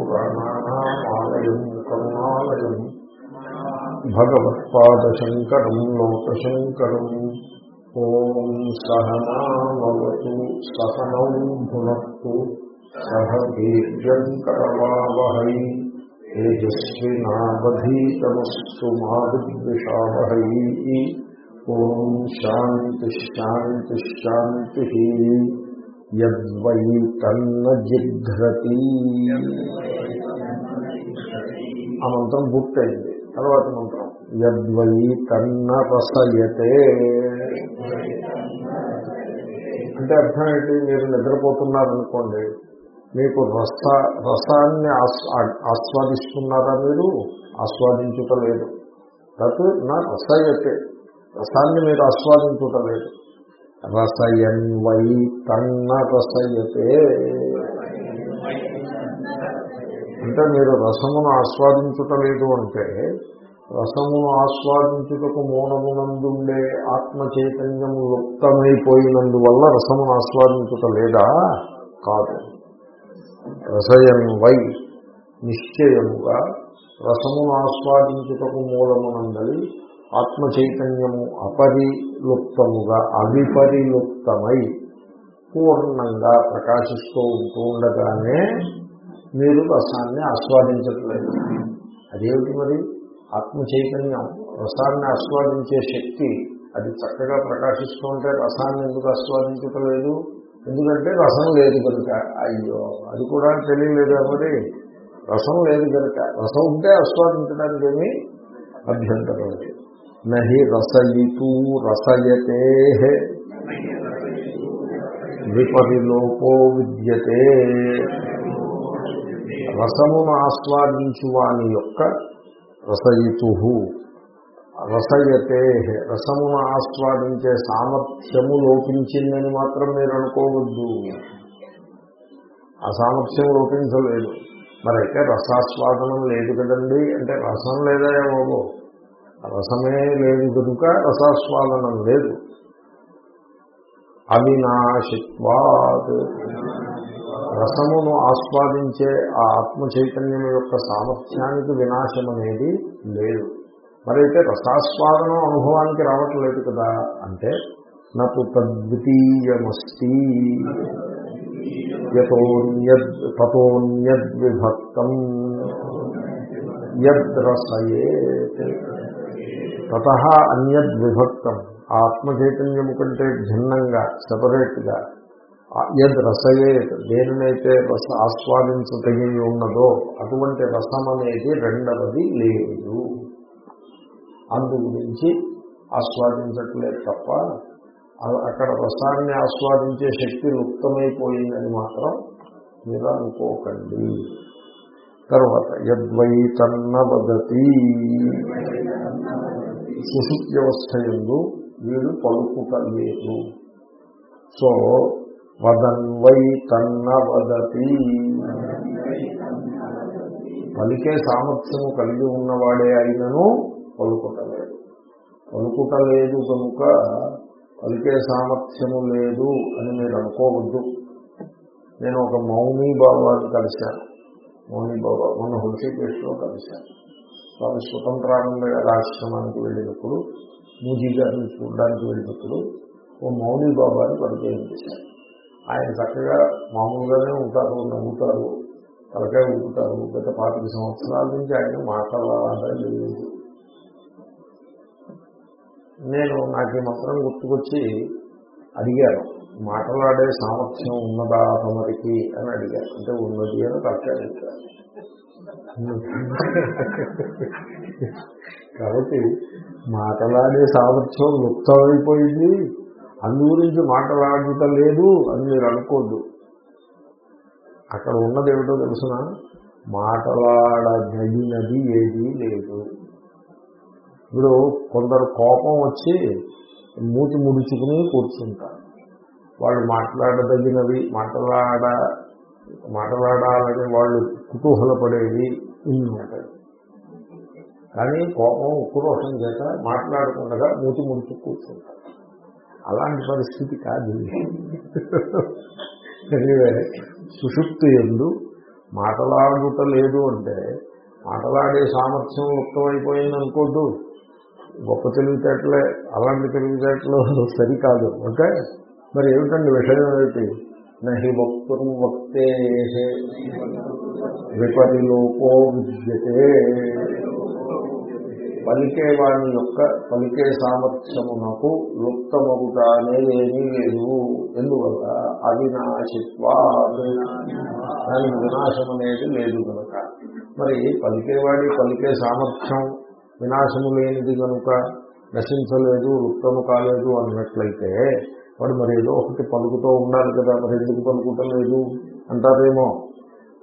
స్మృతిపురాణానామాలయం కరుణాలయం భగవత్పాదశంకరం లోకశంకరం. ఓం సహనావతు సహనౌ భునత్తు సహ వీర్యంకరవావహై తేజస్వినావధీతమస్తు మా ఓం శాంతిశాంతిశాంతి. యద్వై తన్న జిఘ్రతి. ఆ మంత్రం పూర్తయింది. తర్వాత మంత్రం. యద్వై తన్న రసయతే. అంటే అర్థం ఏంటి? మీరు నిద్రపోతున్నారనుకోండి మీకు రస రసాన్ని ఆస్వాదిస్తున్నారా మీరు? ఆస్వాదించుట లేదు. తత్ నా రసయతే. రసాన్ని మీరు ఆస్వాదించుట లేదు. రసయన్ వై తన్న రసయతే. అంటే మీరు రసమును ఆస్వాదించుట లేదు అంటే రసమును ఆస్వాదించుటకు మూలమునందుండే ఆత్మ చైతన్యము లుప్తమైపోయినందువల్ల రసమును ఆస్వాదించుట లేదా కాదు. రసయన్ వై నిశ్చయముగా రసమును ఆస్వాదించుటకు మూలమునందలి ఆత్మ చైతన్యము అపరిలుప్తముగా అవిపరిలుప్తమై పూర్ణంగా ప్రకాశిస్తూ ఉంటూ ఉండగానే మీరు రసాన్ని ఆస్వాదించట్లేదు. అదేమిటి మరి? ఆత్మ చైతన్యం రసాన్ని ఆస్వాదించే శక్తి అది చక్కగా ప్రకాశిస్తూ ఉంటే రసాన్ని ఎందుకు ఆస్వాదించట్లేదు? ఎందుకంటే రసం లేదు కనుక. అయ్యో అది కూడా తెలియలేదు మరి? రసం లేదు కనుక. రసం ఉంటే ఆస్వాదించడానికి ఏమీ అభ్యంతరం లేదు. నహి రసయితూ రసయతే విపరిలోపో విద్యతే. రసమును ఆస్వాదించువాని యొక్క రసయితు రసయతే రసమును ఆస్వాదించే సామర్థ్యము లోపించిందని మాత్రం మీరు అనుకోవద్దు. ఆ సామర్థ్యం లోపించలేదు. మరైతే రసాస్వాదనం లేదు కదండి. అంటే రసం లేదా ఏమో? రసమే లేదు కనుక రసాస్వాదనం లేదు. అవినాశిత్వాత్. రసమును ఆస్వాదించే ఆ ఆత్మ చైతన్యం యొక్క సామర్థ్యానికి వినాశం అనేది లేదు. మరైతే రసాస్వాదనం అనుభవానికి రావట్లేదు కదా అంటే నాకు తద్వితీయమస్తి. తతోన్యద్విభక్తం యద్రసయేత్. తత అన్యద్విభక్తం. ఆత్మ చైతన్యము కంటే భిన్నంగా సపరేట్గా యద్ రసయే దేనినైతే రస ఆస్వాదించదగి ఉన్నదో అటువంటి రసం అనేది రెండవది లేదు. అందు గురించి ఆస్వాదించట్లేదు తప్ప అక్కడ రసాన్ని ఆస్వాదించే శక్తి లుప్తమైపోయిందని మాత్రం మీరు అనుకోకండి తర్వాత యద్వై తన్న వదతి సుశుద్ధ్యవస్థ ఎందు వీడు పలుకుట లేదు సో వదన్వై తన్న వదతి పలికే సామర్థ్యము కలిగి ఉన్నవాడే అయినను పలుకుటలేదు. పలుకుటలేదు కనుక పలికే సామర్థ్యము లేదు అని మీరు అనుకోవద్దు. నేను ఒక మౌనీ బాబాని కలిశాను. మౌనీ బాబా మన హృషికేశ్లో కలిశాను. స్వామి స్వతంత్రానంద గారి ఆశ్రమానికి వెళ్ళినప్పుడు మూజీ గారిని చూడడానికి వెళ్ళినప్పుడు ఓ మౌని బాబాని పరిచయం చేశారు. ఆయన చక్కగా మామూలుగానే ఉంటారు నవ్వుతారు తలకాయ ఊపుతారు. గత పాతిక సంవత్సరాల నుంచి ఆయన మాట్లాడాలని లేదు. నేను నాకు ఈ మాత్రం గుర్తుకొచ్చి అడిగాను మాట్లాడే సామర్థ్యం ఉన్నదా తమరికి అని అడిగారు. అంటే ఉన్నది అని తలకాయ కాబట్టి మాట్లాడే సామర్థ్యం లుప్తమైపోయింది. అందు గురించి మాట్లాడటం లేదు అని మీరు అనుకోద్దు. అక్కడ ఉన్నది ఏమిటో తెలుసిన? మాట్లాడదగినది ఏదీ లేదు. ఇప్పుడు కొందరు కోపం వచ్చి మూతి ముడుచుకుని కూర్చుంటారు. వాళ్ళు మాట్లాడదగినవి మాట్లాడ మాట్లాడాలని వాళ్ళు కుతూహలపడేవి ఇన్ని ఉంటాయి. కానీ కోపం ఉక్రోషం చేత మాట్లాడకుండా మూతి ముడుచు కూర్చుంటారు. అలాంటి పరిస్థితి కాదు. సుషుప్తి ఎందు మాటలాడుట లేదు అంటే మాటలాడే సామర్థ్యం లుప్తమైపోయింది అనుకోద్దు. గొప్ప తెలివితేటలే అలాంటి తెలివితేటలు సరికాదు. ఓకే? మరి ఏమిటండి విషయం ఏమిటి? నహి వక్తుం వక్తే విపరిలోపో విద్యతే. పలికే వాని యొక్క పలికే సామర్థ్యమునకు లుప్తమగుట అనేది ఏమీ లేదు. ఎందువల్ల? అవినాశిత్వా. దానికి వినాశం అనేది లేదు కనుక మరి పలికేవాడి పలికే సామర్థ్యం వినాశము లేనిది కనుక నశించలేదు లుప్తము కాలేదు అన్నట్లయితే వాడు మరి ఏదో ఒకటి పలుకుతూ ఉండాలి కదా మరి ఎందుకు పలుకుటం లేదు అంటారేమో?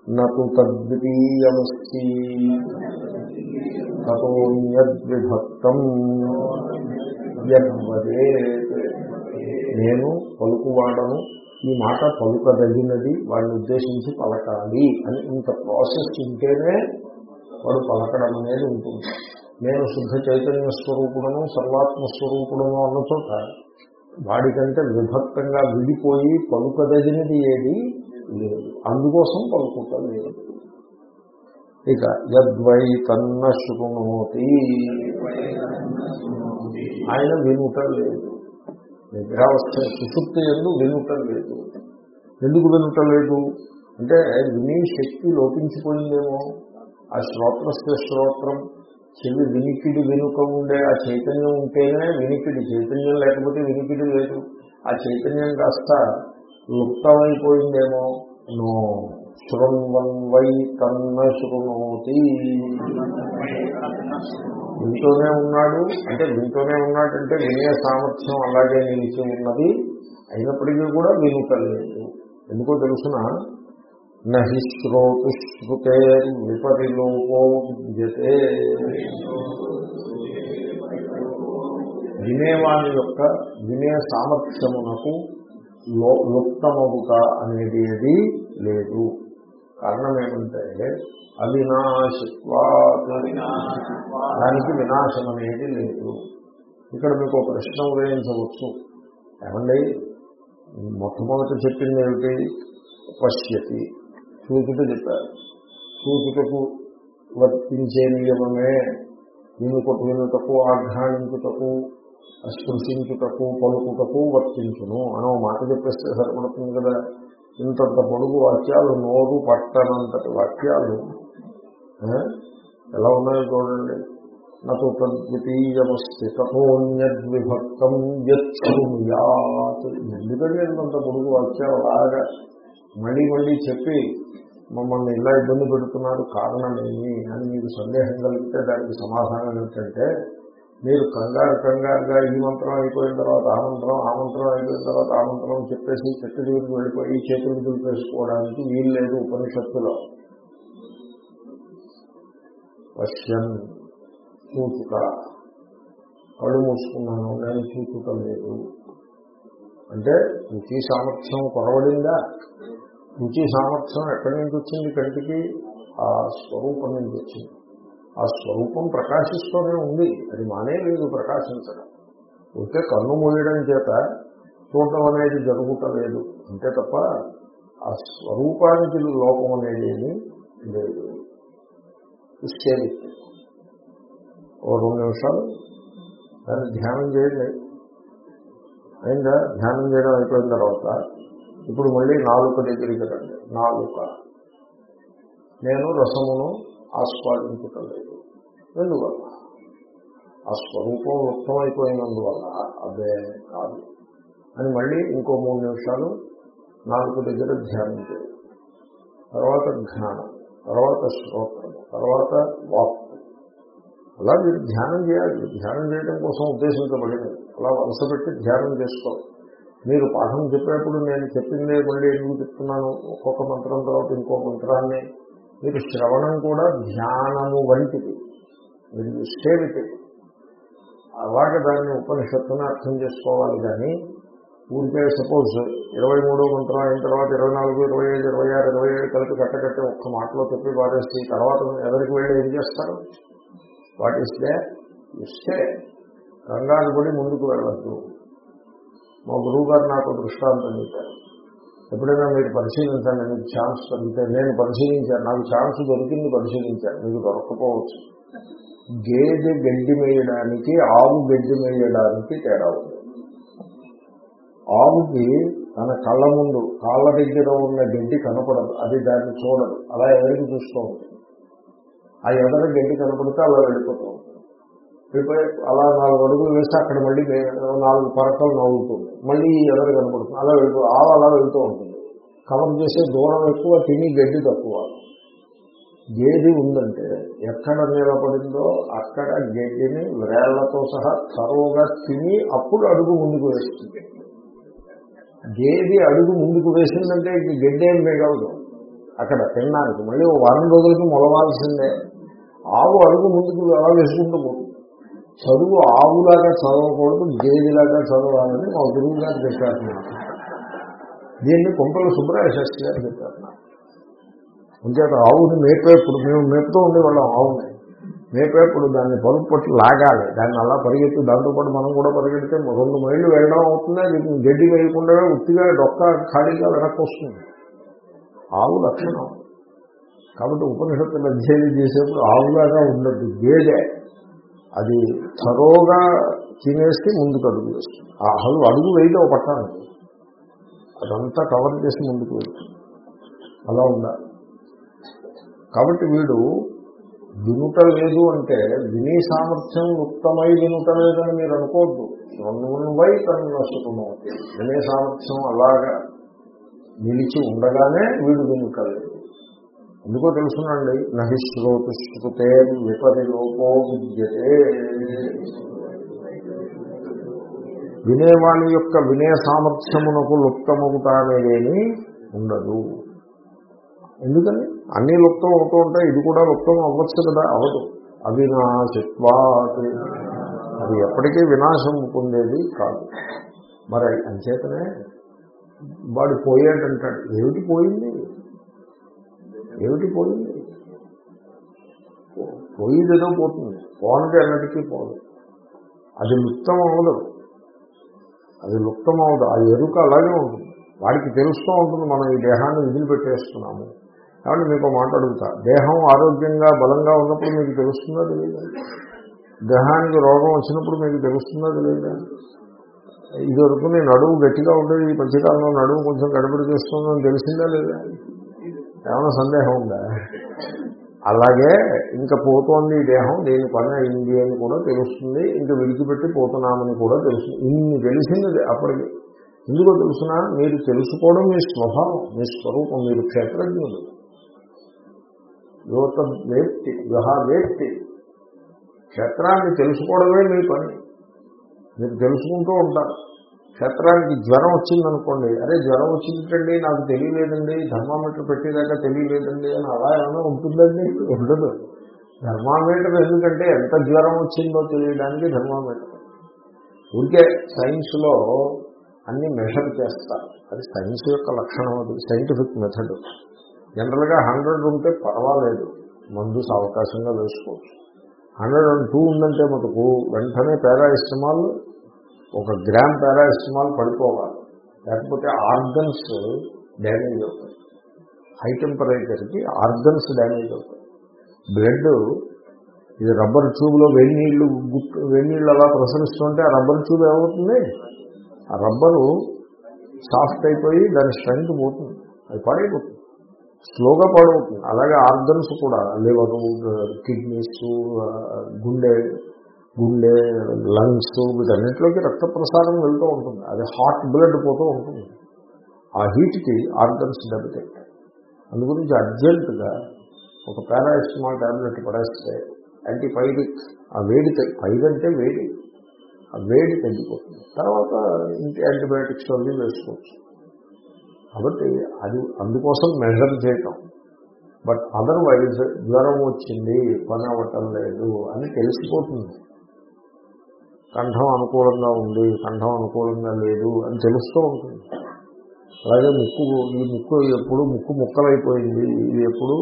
నటు తద్వితీయమస్తి తతోన్యద్విభక్తం యద్వదేత్ నేను పలుకువాడను ఈ మాట పలుకదగినది వాడిని ఉద్దేశించి పలకాలి అని ఇంత ప్రాసెస్ ఉంటేనే వాడు పలకడం అనేది ఉంటుంది. నేను శుద్ధ చైతన్య స్వరూపుడను సర్వాత్మ స్వరూపుడను అన్న చోట వాడికంటే విభక్తంగా విడిపోయి పలుకదగినది ఏది లేదు. అందుకోసం పలుకుట లేదు ఇక యద్వై తన్న శృణోతి ఆయన వినుట లేదు. నిద్రావస్థ సుశుక్తి ఎందు వినుట లేదు. ఎందుకు వినుట లేదు? అంటే విని శక్తి లోపించిపోయిందేమో. ఆ శ్రోత్రస్య శ్రోత్రం చెవి వినికిడి వెనుక ఉండే ఆ చైతన్యం ఉంటేనే వినికిడి. చైతన్యం లేకపోతే వినికిడి లేదు. ఆ చైతన్యం కాస్త లుప్తమైపోయిందేమో. నో శృణ్వన్ వై తన్న శృణోతి. వింటూనే ఉన్నాడు. అంటే వింటూనే ఉన్నాడంటే వినే సామర్థ్యం అలాగే నిలిచి ఉన్నది. అయినప్పటికీ కూడా వినుకలేదు ఎందుకో తెలుసిన? నహి శ్రోతు శృతే విపరిలోపో విద్యతే వినేవాణి యొక్క వినే సామర్థ్యమునకు లుప్తమగుట అనేది ఏది లేదు. కారణం ఏమంటే అవినాశిత్వా దానికి వినాశం అనేది లేదు. ఇక్కడ మీకు ప్రశ్న ఉదయించవచ్చు. ఏమండి? మొట్టమొదట చెప్పింది ఏమిటి? పశ్యతి. సూచిక చెప్పారు. సూచికకు వర్తించే నియమమే వినుటకు వినుటకు ఆఘ్రాణించుటకు స్పృశించుటకు పలుకుటకు వర్తించును అని మాట చెప్పేస్తే సరిపడుతుంది కదా. ఇంతంత పొడుగు వాక్యాలు నోరు పట్టనంతటి వాక్యాలు ఎలా ఉన్నాయో చూడండి. నటు తద్వితీయమస్తి తథోన్యద్విభక్తం యత్సృయాత్ ఎందుకంటే ఇంతంత పొడుగు వాక్యాలు? అలాగా మళ్ళీ మళ్ళీ చెప్పి మమ్మల్ని ఇలా ఇబ్బంది పెడుతున్నారు కారణమేమి అని మీకు సందేహం కలిగితే దానికి సమాధానం ఏంటంటే మీరు కంగారు కంగారుగా ఈ మంత్రం అయిపోయిన తర్వాత ఆ మంత్రం ఆ మంత్రం అయిపోయిన తర్వాత ఆ మంత్రం చెప్పేసి చెట్టు దగ్గరికి వెళ్ళిపోయి చేతులు దులిపేసుకోవడానికి వీలు లేదు ఉపనిషత్తులో. పశ్యన్ చూచుట. కళ్ళు మూసుకున్నాను నేను చూచుట లేదు. అంటే రుచి సామర్థ్యం కొనబడిందా? రుచి సామర్థ్యం ఎక్కడి నుంచి వచ్చింది? కంటికి ఆ స్వరూపం నుంచి వచ్చింది. ఆ స్వరూపం ప్రకాశిస్తూనే ఉంది. అది మానే లేదు ప్రకాశించడం. ఉంటే కన్ను మూయడం చేత చూడటం అనేది జరుగుతలేదు అంతే తప్ప ఆ స్వరూపానికి లోపం అనేది ఏమీ లేదు. ఇచ్చేది ఓ రెండు నిమిషాలు. దాన్ని ధ్యానం చేయండి. అయిందా? ధ్యానం చేయడం అయిపోయిన తర్వాత ఇప్పుడు మళ్ళీ నాలుక దగ్గరికి రండి నాలుక నేను రసమును ఆస్వాదించటలేదు. ఎందువల్ల? ఆ స్వరూపం ఉత్తమైపోయినందువల్ల అదే కాదు. అని మళ్ళీ ఇంకో మూడు నిమిషాలు నాలుగు దగ్గర ధ్యానం చేయాలి. తర్వాత జ్ఞానం తర్వాత శ్రోత్రము తర్వాత వాక్ అలా మీరు ధ్యానం చేయాలి. ధ్యానం చేయడం కోసం ఉద్దేశించబడింది అలా వలస పెట్టి ధ్యానం చేసుకోవాలి మీరు పాఠం చెప్పేప్పుడు నేను చెప్పిందే మళ్ళీ ఎందుకు చెప్తున్నాను? ఒక్కొక్క మంత్రం తర్వాత ఇంకో మంత్రాన్ని. మీరు శ్రవణం కూడా ధ్యానము వంటిది. మీరు సేవితే అలాగే దాన్ని ఉపనిషత్తుని అర్థం చేసుకోవాలి కానీ ఊరికే సపోజ్ ఇరవై మూడో మంత్రం అయిన తర్వాత ఇరవై నాలుగు ఇరవై ఐదు ఇరవై ఆరు ఇరవై ఏడు కలిపి కట్టకట్టే ఒక్క మాటలో చెప్పి పారేసి తర్వాత ఎవరికి వెళ్ళి ఏం చేస్తారు? వాట్ ఈస్ దే ఇస్తే కంగారు పడి ముందుకు వెళ్ళద్దు. మా గురువు గారు నాకు దృష్టాంతం చెప్పారు. ఎప్పుడైనా మీరు పరిశీలించండి మీకు ఛాన్స్ దొరికితే. నేను పరిశీలించాను. నాకు ఛాన్స్ దొరికింది పరిశీలించాను. మీకు దొరకపోవచ్చు. గేదె గడ్డి మేయడానికి ఆవు గడ్డి మేయడానికి తేడా ఉంది. ఆవుకి తన కళ్ళ ముందు కాళ్ళ దగ్గర ఉన్న గడ్డి కనపడదు. అది దాన్ని చూడదు. అలా ఎవరికి చూస్తూ ఆ ఎదర గడ్డి కనపడితే అలా వెళ్ళిపోతూ. ఉంటుంది అలా నాలుగు అడుగులు వేస్తే అక్కడ మళ్ళీ నాలుగు పరకలు నవ్వుతుంది. మళ్ళీ ఎదర కనపడుతుంది. అలా వెళ్తూ ఆవు అలా వెళ్తూ ఉంటుంది. కవర్ చేసే దూరం ఎక్కువ తిని గడ్డి తక్కువ. గేది ఉందంటే ఎక్కడ నిలబడిందో అక్కడ గడ్డిని వేళ్ళతో సహా తరువుగా తిని అప్పుడు అడుగు ముందుకు వేస్తుంది. గేది అడుగు ముందుకు వేసిందంటే ఇంక గడ్డి ఏం మిగలదు. అక్కడ తినడానికి మళ్ళీ వారం రోజులకి మొలవాల్సిందే. ఆవు అడుగు ముందుకు ఎలా వేసుకుంటూ పోతుంది. చదువు ఆవులాగా చదవకూడదు గేదిలాగా చదవాలని మా గురువు గారు చెప్పారు. నాకు దీన్ని కుంపల సుబ్రాయ శాస్త్రి గారు చెప్పారు. నాకు అంచేత ఆవుని మేపేప్పుడు మేము మేపుతూ ఉండేవాళ్ళం ఆవుని. మేపేప్పుడు దాన్ని పరుపు పట్టు లాగాలి. దాన్ని అలా పరిగెత్తి దాంతోపాటు మనం కూడా పరిగెడితే రెండు మైళ్ళు వెళ్ళడం అవుతుంది? అది గడ్డి వేయకుండా ఉత్తిగా డొక్క ఖాళీగా వెనక్కి వస్తుంది. ఆవు లక్షణం. కాబట్టి ఉపనిషత్తులు అధ్యయనం చేసేప్పుడు ఆవులాగా ఉండదు గేదె అది తరోగా తినేసి ముందుకు అడుగు వేస్తుంది. ఆ అడుగు అడుగు వేయడం ఒక పట్టాలి అదంతా కవర్ చేసి ముందుకు వెళ్తుంది. అలా ఉండాలి. కాబట్టి వీడు వినుట లేదు అంటే వినే సామర్థ్యం ఉత్తమై వినుట లేదని మీరు అనుకోవద్దు. వై తను నష్టమవుతుంది వినే సామర్థ్యం అలాగా నిలిచి ఉండగానే వీడు వినుట లేదు ఎందుకో తెలుసునండి నహి శ్రోతు శృతే విపరిలోపో విద్యతే. వినేవాణి యొక్క వినే సామర్థ్యమునకు లుప్తమవుతానేదేమి ఉండదు. ఎందుకని? అన్ని లుప్తం అవుతూ ఉంటాయి ఇది కూడా లుప్తం అవ్వచ్చు కదా అవదు. అవినాశత్వాత్ అది ఎప్పటికీ వినాశం పొందేది కాదు. మరి అంచేతనే వాడు పోయాడంటాడు ఏమిటి పోయింది? ఏమిటి పోయింది? పోయింది ఏదో పోతుంది. పోనది ఎన్నటికీ పోదు. అది లుప్తం అవ్వదు అది లుప్తం అవ్వదు ఆ ఎరుక అలాగే ఉంటుంది. వాడికి తెలుస్తూ ఉంటుంది మనం ఈ దేహాన్ని విధులు పెట్టేస్తున్నాము కాబట్టి మీకు మాట్లాడుగుతా దేహం ఆరోగ్యంగా బలంగా ఉన్నప్పుడు మీకు తెలుస్తుందా తెలియదా దేహానికి రోగం వచ్చినప్పుడు మీకు తెలుస్తుందా తెలియదా ఇదివరకు నేను నడువు గట్టిగా ఉండేది ఈ మధ్యకాలంలో నడువు కొంచెం గడబడి చేస్తుందని తెలిసిందా లేదా? ఏమైనా సందేహం ఉందా? అలాగే ఇంకా పోతోంది ఈ దేహం దేని పని అయింది అని కూడా తెలుస్తుంది. ఇంకా విడిచిపెట్టి పోతున్నామని కూడా తెలుస్తుంది ఇన్ని తెలిసింది అప్పటికి. ఎందుకో తెలుసునా? మీరు తెలుసుకోవడం మీ స్వభావం మీ స్వరూపం మీరు క్షేత్రజ్ఞులు. యువత వేత్తి విహా వేత్తి. క్షేత్రాన్ని తెలుసుకోవడమే మీ పని. మీరు తెలుసుకుంటూ ఉంటారు. క్షేత్రానికి జ్వరం వచ్చిందనుకోండి అరే జ్వరం వచ్చిందండి నాకు తెలియలేదండి ధర్మామీటర్ పెట్టేదాకా తెలియలేదండి అని అలా ఏమైనా ఉంటుందండి? ఉండదు. ధర్మామీటర్ ఎందుకంటే ఎంత జ్వరం వచ్చిందో తెలియడానికి ధర్మామీటర్. ఊరికే సైన్స్లో అన్ని మెషర్ చేస్తారు. అది సైన్స్ యొక్క లక్షణం అది సైంటిఫిక్ మెథడ్. జనరల్గా హండ్రెడ్ ఉంటే పర్వాలేదు. మందు అవకాశంగా వేసుకోవచ్చు. హండ్రెడ్ అండ్ టూ ఉందంటే మటుకు వెంటనే పారాయిస్టమాల్ ఒక గ్రామ్ పారాసిమాల్ పడిపోవాలి. లేకపోతే ఆర్గన్స్ డ్యామేజ్ అవుతాయి. హై టెంపరేచర్కి ఆర్గన్స్ డ్యామేజ్ అవుతాయి. బ్లడ్ ఇది రబ్బర్ ట్యూబ్లో వేడి నీళ్ళు గుట్టు వేడి నీళ్ళు అలా ప్రసరిస్తుంటే ఆ రబ్బర్ ట్యూబ్ ఏమవుతుంది? ఆ రబ్బరు సాఫ్ట్ అయిపోయి దాని స్ట్రెంగ్త్ పోతుంది. అది పడైపోతుంది. స్లోగా పడవుతుంది. అలాగే ఆర్గన్స్ కూడా లివరు కిడ్నీస్ గుండె గుండె లంగ్స్ వీటన్నింటిలోకి రక్త ప్రసారం వెళ్తూ ఉంటుంది. అది హాట్ బ్లడ్ పోతూ ఉంటుంది. ఆ హీట్కి ఆర్గన్స్ దెబ్బతింటాయి అందుగురించి అర్జెంటుగా ఒక పారాయిస్టమాల్ టాబ్లెట్ పడేస్తే యాంటీపైరిక్ ఆ వేడి పైరు అంటే వేడి. ఆ వేడి తగ్గిపోతుంది. తర్వాత ఇంటి యాంటీబయాటిక్స్ అవి వేసుకోవచ్చు. కాబట్టి అది అందుకోసం మెజర్ చేయటం. బట్ అదర్వైజ్ జ్వరం వచ్చింది పని అవ్వటం లేదు అని తెలిసిపోతుంది. కంఠం అనుకూలంగా ఉంది కంఠం అనుకూలంగా లేదు అని తెలుస్తూ ఉంటుంది. అలాగే ముక్కు ఈ ముక్కు ఎప్పుడు ముక్కు ముక్కలైపోయింది ఇది ఎప్పుడు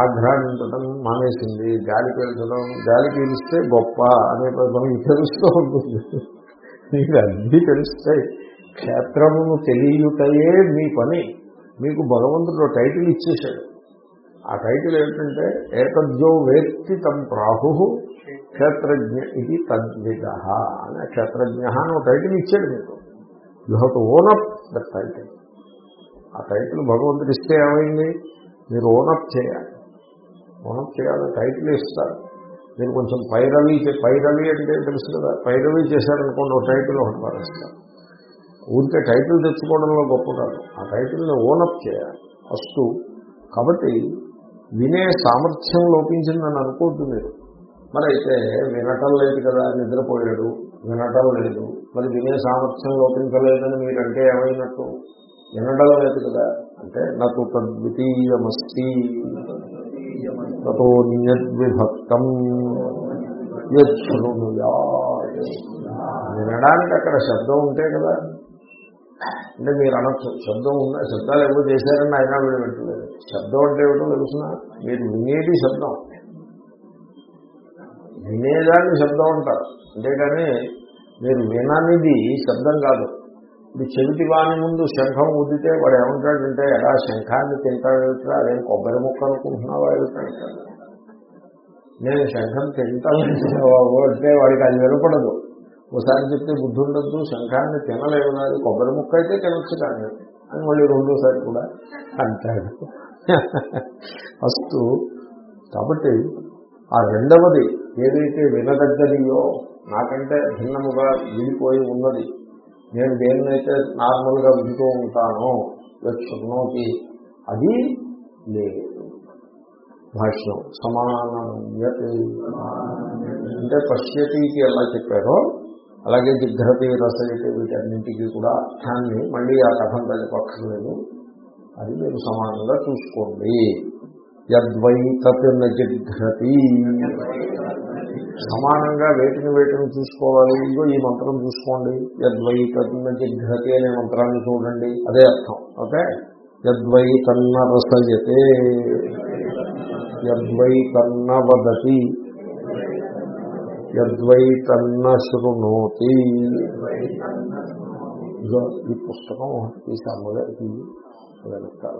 ఆఘ్రానించడం మానేసింది గాలి పీల్చడం గాలి పీలిస్తే గొప్ప అనే మనకి తెలుస్తూ ఉంటుంది. మీకు అన్నీ తెలుస్తాయి. క్షేత్రమును తెలియటయే మీ పని. మీకు భగవంతుడు టైటిల్ ఇచ్చేశాడు. ఆ టైటిల్ ఏంటంటే ఏతద్యో వేత్తి తమ ప్రాహు క్షేత్రజ్ఞ ఇది తద్విద అనే క్షేత్రజ్ఞ అని ఒక టైటిల్ ఇచ్చాడు మీకు. You have to own up that title ఆ టైటిల్ భగవంతుడు ఇస్తే ఏమైంది? మీరు ఓనప్ చేయాలి. ఓనప్ చేయాలి టైటిల్ ఇస్తారు. మీరు కొంచెం పైరవి చే- పైరవి అంటే తెలుసు కదా? పైరవి చేశారనుకోండి ఒక టైటిల్ ఒకటి పారేస్తారు. ఊరికే టైటిల్ తెచ్చుకోవడంలో గొప్ప కాదు. ఆ టైటిల్ని ఓనప్ చేయాలి. ఫస్ట్ కాబట్టి వినే సామర్థ్యం లోపించిందని అనుకోవద్దు మీరు. మరి అయితే వినటం లేదు కదా నిద్రపోయాడు. వినటం లేదు. మరి వినే సామర్థ్యం లోపించలేదని మీరంటే ఏమైనట్టు? వినడం లేదు కదా. అంటే నాకు తద్వితీయమస్తి తోన్యద్విభక్తం యృణుయా వినడానికి అక్కడ శబ్దం ఉంటే కదా. అంటే మీరు అనొచ్చు శబ్దం ఉన్న శబ్దాలు ఎవరు చేశారని ఆయన వీళ్ళు పెట్టలేదు శబ్దం అంటే ఏమిటో తెలుసిన? మీరు వినేది శబ్దం. వినేదాన్ని శబ్దం అంటారు అంతేగాని మీరు విననిది శబ్దం కాదు. ఇప్పుడు చెవిటి వాని ముందు శంఖం ఉద్దితే వాడు ఏమంటాడంటే ఎలా శంఖాన్ని తింటాడేమిట్రా అదేం కొబ్బరి ముక్క అనుకుంటున్నావా ఏమిటంటాడు నేను శంఖం తింటాను అంటే వాడికి అది వినపడదు. ఒకసారి చెప్తే బుద్ధి ఉండద్దు శంఖాన్ని తినలేవు నాది కొబ్బరి ముక్క అయితే తినొచ్చు కానీ అని మళ్ళీ రెండోసారి కూడా అంటాడు. ఫస్ట్ కాబట్టి ఆ రెండవది ఏదైతే వినదగ్గదియో నాకంటే భిన్నముగా విడిపోయి ఉన్నది నేను దేన్నైతే నార్మల్గా వింటూ ఉంటానో లక్ష్మణోకి అది లేదు. భాష్యం సమానమన్యత్ అంటే పశ్యతికి ఎలా చెప్పారో అలాగే జిఘ్రతి రసయతి వీటన్నింటికి కూడా అర్థాన్ని మళ్ళీ ఆ కథం పక్కలేదు అది మీరు సమానంగా చూసుకోండి. యద్వై తత్ జిఘ్రతి. సమానంగా వేటిని వేటిని చూసుకోవాలి. ఇదిగో ఈ మంత్రం చూసుకోండి. యద్వై కన్న జిఘ్రతి అనే మంత్రాన్ని చూడండి. అదే అర్థం. ఓకే? యద్వై కన్న రసయతే యద్వై కన్న వదతి యద్వై కన్న శృణోతి ఇదో ఈ పుస్తకం ఈ అమ్మగారికి వెనకాల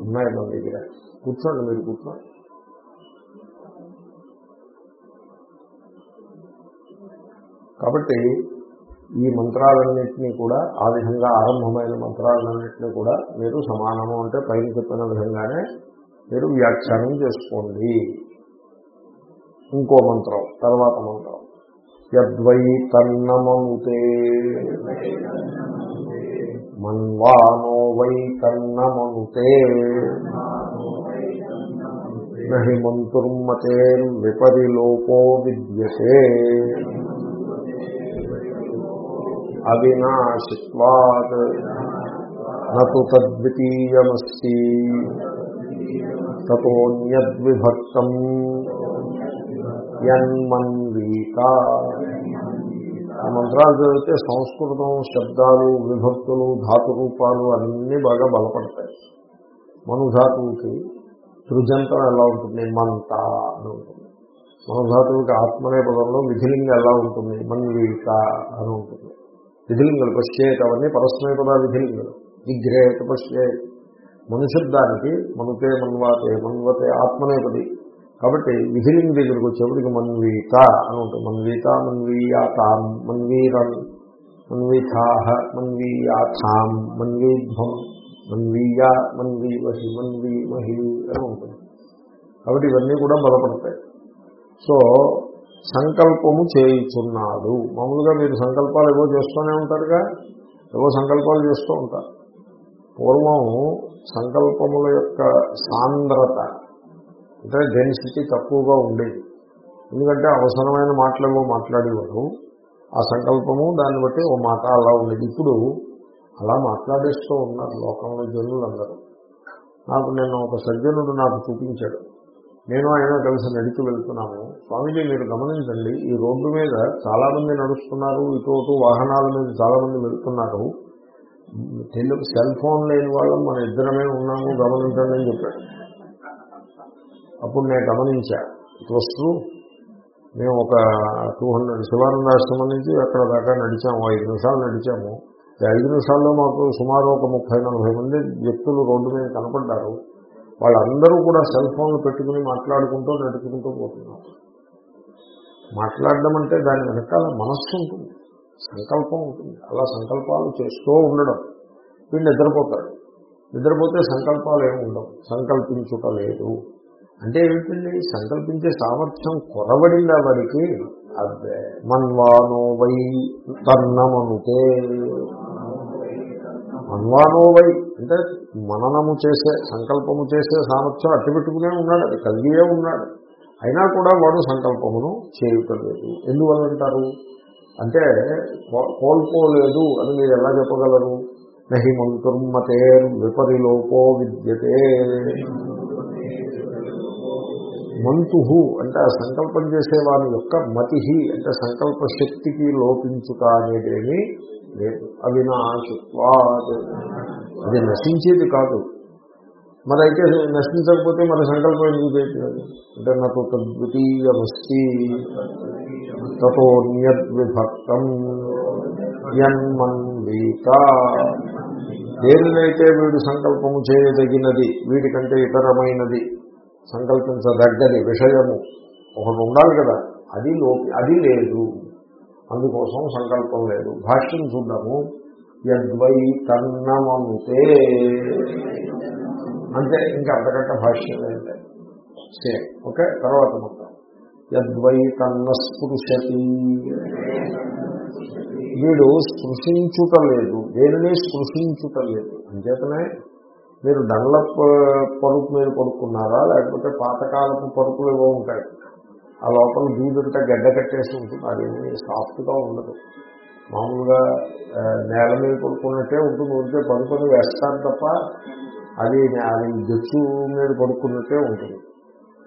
ఉన్నాయి మన దగ్గర? కూర్చోండి మీరు కూర్చోండి. కాబట్టి ఈ మంత్రాలన్నింటినీ కూడా ఆ విధంగా ఆరంభమైన మంత్రాలన్నింటినీ కూడా మీరు సమానము అంటే పైన చెప్పిన విధంగానే మీరు వ్యాఖ్యానం చేసుకోండి. ఇంకో మంత్రం తర్వాత మంత్రం. యద్వై తన్నమముతే మన్వానో వై తన్నమనుతే నహి మంతుర్మతే విపరిలోపో విద్యతే అవినాశిత్వాత్ నతు తద్వితీయమస్తి. తోన్యద్విభక్తం యన్మన్వీత ఈ మంత్రాలు చదివితే సంస్కృతం శబ్దాలు విభక్తులు ధాతురూపాలు అన్నీ బాగా బలపడతాయి. మనుధాతువుకి సృజంతం ఎలా ఉంటుంది? మంత అని ఉంటుంది. మనుధాతువుకి ఆత్మనే పదంలో ఎలా ఉంటుంది? మన్వీత అని ఉంటుంది. విధిలింగలు పశ్చేత అవన్నీ పరస్మయ పద విధిలింగలు. విగ్రేత పశ్చేత్ మనుతే మన్వాతే మన్వతే ఆత్మనేపది కాబట్టి విధిలింగ దగ్గరకు వచ్చేప్పటికి మన్వీత అని ఉంటుంది. మన్వీత మన్వీయాతాం మన్వీరన్ మన్వీథాహ మన్వీయాథాం మన్వీధ్వం మన్వీయ మన్వీమహి మన్వీమహి అని ఉంటుంది. కాబట్టి ఇవన్నీ కూడా బలపడతాయి. సో సంకల్పము చేయుచున్నాడు. మామూలుగా మీరు సంకల్పాలు ఏవో చేస్తూనే ఉంటారుగా ఏవో సంకల్పాలు చేస్తూ ఉంటారు. పూర్వం సంకల్పముల యొక్క సాంద్రత అంటే డెన్సిటీ తక్కువగా ఉండేది. ఎందుకంటే అవసరమైన మాటలేవో మాట్లాడేవారు. ఆ సంకల్పము దాన్ని బట్టి ఓ మాట అలా ఉండేది. ఇప్పుడు అలా మాట్లాడేస్తూ ఉన్నారు లోకంలో జనులందరూ. నాకు నేను ఒక సజ్జనుడు నాకు చూపించాడు. నేను ఆయన కలిసి నడిచి వెళ్తున్నాము. స్వామిజీ మీరు గమనించండి ఈ రోడ్డు మీద చాలామంది నడుస్తున్నారు ఇటు వాహనాల మీద చాలామంది వెళ్తున్నారు. తెలుగు సెల్ ఫోన్ లేని వాళ్ళం మన ఇద్దరమే ఉన్నాము గమనించండి అని చెప్పాడు. అప్పుడు నేను గమనించా ఇట్ మేము ఒక టూ హండ్రెడ్ శివానంద ఆశ్రమం నుంచి అక్కడ దాకా నడిచాము ఐదు నిమిషాలు నడిచాము. ఐదు నిమిషాల్లో మాకు సుమారు ఒక ముప్పై నలభై మంది వ్యక్తులు రోడ్డు మీద కనపడ్డారు. వాళ్ళందరూ కూడా సెల్ ఫోన్లు పెట్టుకుని మాట్లాడుకుంటూ నడుచుకుంటూ పోతున్నారు. మాట్లాడడం అంటే దాని వెనకాల మనస్సు ఉంటుంది సంకల్పం ఉంటుంది. అలా సంకల్పాలు చేస్తూ ఉండడం వీళ్ళు నిద్రపోతాడు నిద్రపోతే సంకల్పాలు ఏమి ఉండవు. సంకల్పించుట లేదు. అంటే ఏమిటండి? సంకల్పించే సామర్థ్యం కొరబడిందా వాడికి అదే. మన్వానో వై తన్నమనుతే. మన్వానో వై అంటే మననము చేసే సంకల్పము చేసే సామర్థ్యం అట్టిపెట్టుకునే ఉన్నాడు అది కలిగియే ఉన్నాడు. అయినా కూడా వాడు సంకల్పమును చేయటలేదు. ఎందువల్లంటారు? అంటే కోల్పోలేదు అని మీరు ఎలా చెప్పగలరు? నహి మంతుర్మతే విపరిలోపో విద్యతే. మంతు అంటే ఆ సంకల్పం చేసే వారి యొక్క మతి అంటే సంకల్ప శక్తికి లోపించుట అనేదేమీ లేదు అవినాశత్వాద్ అది నశించేది కాదు. మరి అయితే నశించకపోతే మన సంకల్పం ఎందుకు చేయట్లేదు? అంటే నాకు తద్వితీయమస్తి. తోన్యద్విభక్తం యన్మన్వీత దేనినైతే వీడు సంకల్పము చేయదగినది వీటికంటే ఇతరమైనది సంకల్పించదగ్గది విషయము ఒకటి ఉండాలి కదా. అది లోపి అది లేదు. అందుకోసం సంకల్పం లేదు. భాష్యం చూద్దాము. యద్వై తన్నమనుతే అంటే ఇంకా అంతకంటే భాష్యం లేదు సేమ్. ఓకే? తర్వాత మొత్తం. యద్వై తన్న స్పృశతి. వీడు స్పృశించుట లేదు. దేనిని స్పృశించుట లేదు? అంచేతనే మీరు డన్లప్ పరుపు మీద పడుకున్నారా? లేకపోతే పాతకాలపు పరుపులు ఏవో ఉంటాయి. ఆ లోపల దూదంతా గడ్డ కట్టేసి ఉంటుంది. అది సాఫ్ట్గా ఉండదు. మామూలుగా నేల మీద పడుకున్నట్టే ఉంటుంది. ఉంటే పడుకొని వేస్తారు తప్ప అది అది గచ్చు మీద పడుకున్నట్టే ఉంటుంది.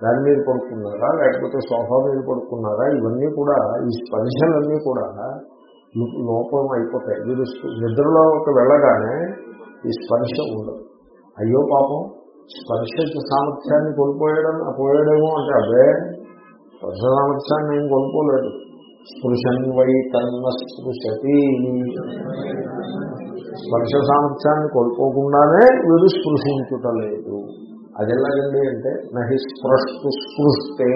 దాని మీద పడుకున్నారా? లేకపోతే సోఫా మీద పడుకున్నారా? ఇవన్నీ కూడా ఈ స్పర్శలన్నీ కూడా లోపం అయిపోతాయి. వీరు నిద్రలోకి వెళ్ళగానే ఈ స్పర్శ ఉండదు. అయ్యో పాపం స్పర్శ సామర్థ్యాన్ని కోల్పోయడం పోయడమో అంటే అదే స్పర్శ సామర్థ్యాన్ని ఏం కోల్పోలేడు స్పృశన్ వై తన్న స్పృశతి. స్పర్శ సామర్థ్యాన్ని కోల్పోకుండానే వీడు స్పృశించుటలేదు. అది ఎలాగండి అంటే నహి స్పృష్టు స్పృష్టే.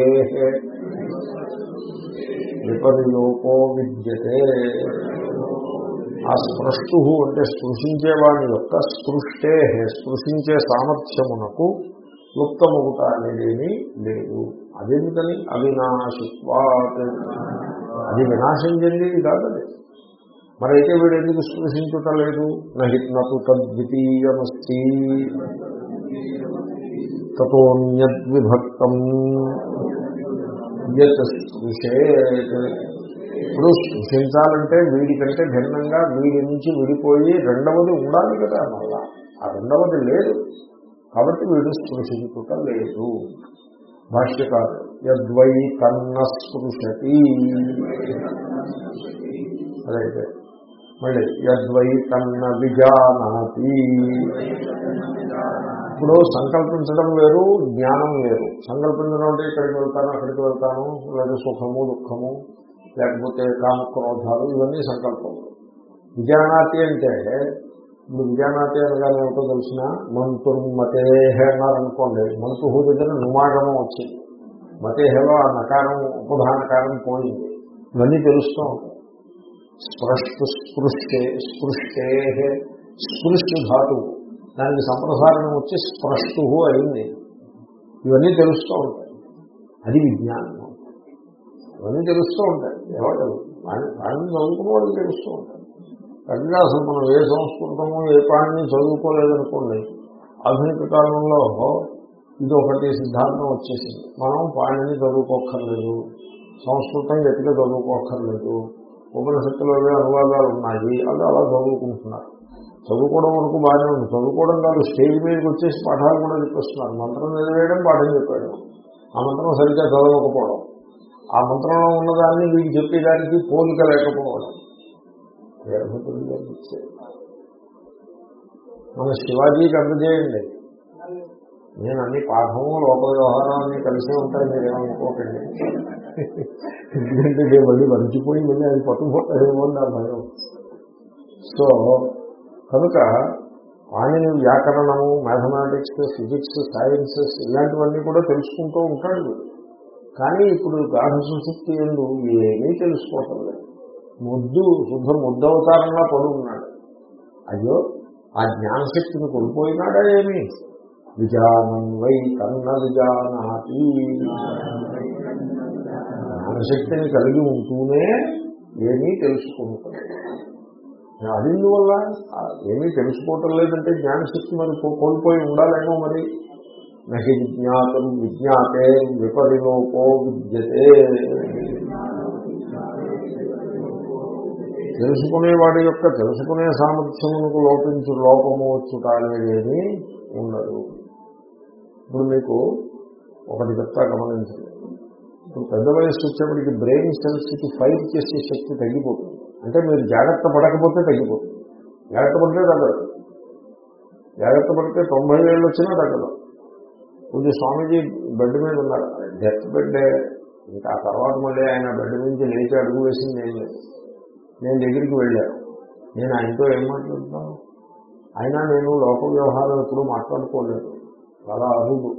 విపరిలోపో విద్యతే. ఆ స్పృష్టు అంటే స్పృశించేవాని యొక్క స్పృష్టే. స్పృశించే సామర్థ్యమునకు లుప్తముగుట అనేది లేదు. అదెందుకని అవినాశిత్వాత్. అది వినాశం చెందేది మరి మరైతే వీడు ఎందుకు స్పృశించుట లేదు నహిత్నతు తద్వితీయమస్తి. తతోన్యద్విభక్తం యత్ ఇప్పుడు స్పృశించాలంటే వీడికంటే భిన్నంగా వీడి నుంచి విడిపోయి రెండవది ఉండాలి కదా మళ్ళా. ఆ రెండవది లేదు. కాబట్టి వీడు స్పృశించుట లేదు భాష్యకారు యద్వై కన్న స్పృశతి. అదైతే మళ్ళీ యద్వై కన్న విజానాతి. ఇప్పుడు సంకల్పించడం వేరు జ్ఞానం వేరు. సంకల్పించడం అంటే ఇక్కడికి వెళ్తాను అక్కడికి వెళ్తాను లేదా సుఖము దుఃఖము లేకపోతే కామక్రోధాలు ఇవన్నీ సంకల్పం. విజానాతి అంటే ఇప్పుడు విజానాతి అనగానే ఏమిటో తెలిసిన మంతుర్మతేహ అన్నారనుకోండి మంతుహు దగ్గర నుమాగమం వచ్చింది మతేహలో ఆ నకారం ఉపధానకారం పోయింది. ఇవన్నీ తెలుస్తూ ఉంటాయి. స్పృష్టు స్పృష్టే స్పృష్టే స్పృష్టి ధాతువు దానికి సంప్రసారణం వచ్చి స్పృష్టు అయింది. ఇవన్నీ తెలుస్తూ ఉంటాయి. అది విజ్ఞానం. ఇవన్నీ తెలుస్తూ ఉంటాయి. ఎవరు? వాడిని చదువుకున్న వాళ్ళు తెలుస్తూ ఉంటాయి కనుక అసలు మనం ఏ సంస్కృతము ఏ పాణిని చదువుకోలేదనుకోండి ఆధునిక కాలంలో ఇది ఒకటి సిద్ధాంతం వచ్చేసింది. మనం పాడిని చదువుకోక్కర్లేదు సంస్కృతం గట్టిగా చదువుకోక్కర్లేదు ఉపనిషత్తులో ఏవో అనువాదాలు ఉన్నాయి అది అలా చదువుకుంటున్నారు. చదువుకోవడం వరకు బాగానే ఉంది. చదువుకోవడం కాదు స్టేజ్ మీదకి వచ్చేసి పాఠాలు కూడా చెప్పేస్తున్నారు. మంత్రం నిలవేయడం పాఠం చెప్పాడు ఆ మంత్రం సరిగ్గా చదవకపోవడం. ఆ మంత్రంలో ఉన్నదాన్ని వీళ్ళు చెప్పేదానికి పోలిక లేకపోవడం. వీరభద్రుడిగా ఇచ్చే మన శివాజీకి అందజేయండి నేను అన్ని పాఠము లోపల వ్యవహారం అన్ని కలిసే ఉంటాయి మీరేమనుకోకండి ఎందుకంటే నేను మళ్ళీ మర్చిపోయి మళ్ళీ అది పట్టుకుపోతాయేమో నా భయం. సో కనుక ఆయన వ్యాకరణము మ్యాథమెటిక్స్ ఫిజిక్స్ సైన్సెస్ ఇలాంటివన్నీ కూడా తెలుసుకుంటూ ఉంటాడు. కానీ ఇప్పుడు గాఢ సుశక్తి ఎందు ఏమీ తెలుసుకోవటం లేదు. ముద్దు శుద్ధ ముద్దవతారంగా పడున్నాడు అయ్యో ఆ జ్ఞానశక్తిని కోల్పోయినాడా ఏమి? విజానం వై కన్న విజానాతి. జ్ఞానశక్తిని కలిగి ఉంటూనే ఏమీ తెలుసుకుంటాడు అది ఏమీ తెలుసుకోవటం లేదంటే జ్ఞానశక్తి మరి కోల్పోయి ఉండాలేమో మరి? నహి విజ్ఞాతం విజ్ఞాతే విపరిలోపో విద్యతే. తెలుసుకునేవాడి యొక్క తెలుసుకునే సామర్థ్యమునకు లోపించు లోపము వచ్చుట అనేది ఉండదు. ఇప్పుడు మీకు ఒకటి చెప్తా గమనించండి. ఇప్పుడు పెద్ద వయస్సు వచ్చేప్పటికి బ్రెయిన్ సెల్స్కి ఫైర్ చేసే శక్తి తగ్గిపోతుంది. అంటే మీరు జాగ్రత్త పడకపోతే తగ్గిపోతుంది. జాగ్రత్త పడితే తగ్గదు. జాగ్రత్త పడితే తొంభై ఏళ్ళు వచ్చినా తగ్గదు. కొంచెం స్వామీజీ బెడ్ మీద ఉన్నారు. డెత్ బెడ్డే. ఇంకా ఆ తర్వాత మళ్ళీ ఆయన బెడ్ నుంచి లేచి అడుగు వేసింది ఏం లేదు. నేను దగ్గరికి వెళ్ళాను. నేను ఆయనతో ఏం మాట్లాడుతాను అయినా నేను లోక వ్యవహారం ఎప్పుడూ మాట్లాడుకోలేదు. చాలా అరుదు.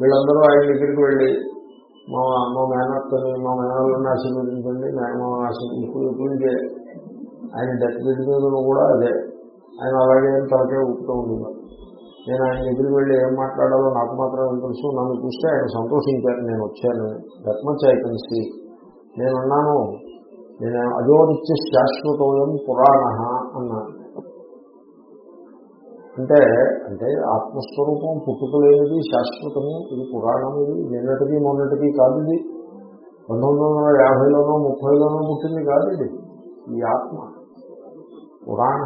వీళ్ళందరూ ఆయన దగ్గరికి వెళ్ళి మా మా మేనత్తని మా మేనల్ని ఆశీర్వదించండి మా ఆశీర్వదించుకుని ఇప్పుడు ఇప్పుడే ఆయన డెత్ బెడ్ మీద కూడా అదే. ఆయన అలాగే తలకే ఊపుతూ ఉండేవారు నేను ఆయన దగ్గరికి వెళ్ళి ఏం మాట్లాడాలో నాకు మాత్రం తెలుసు. నన్ను చూస్తే ఆయన సంతోషించారు. నేను వచ్చాను. దట్ మచ్ ఐ కెన్ నేను అన్నాను నేను అజోనిత్య శాశ్వతోయం పురాణ అన్నాను. అంటే అంటే ఆత్మస్వరూపం పుట్టుకలేనిది శాశ్వతము ఇది పురాణం ఇది నిన్నటికి మొన్నటికి కాదు ఇది. పంతొమ్మిది వందల యాభైలోనో ముప్పైలోనో పుట్టింది కాదు ఇది. ఈ ఆత్మ పురాణ.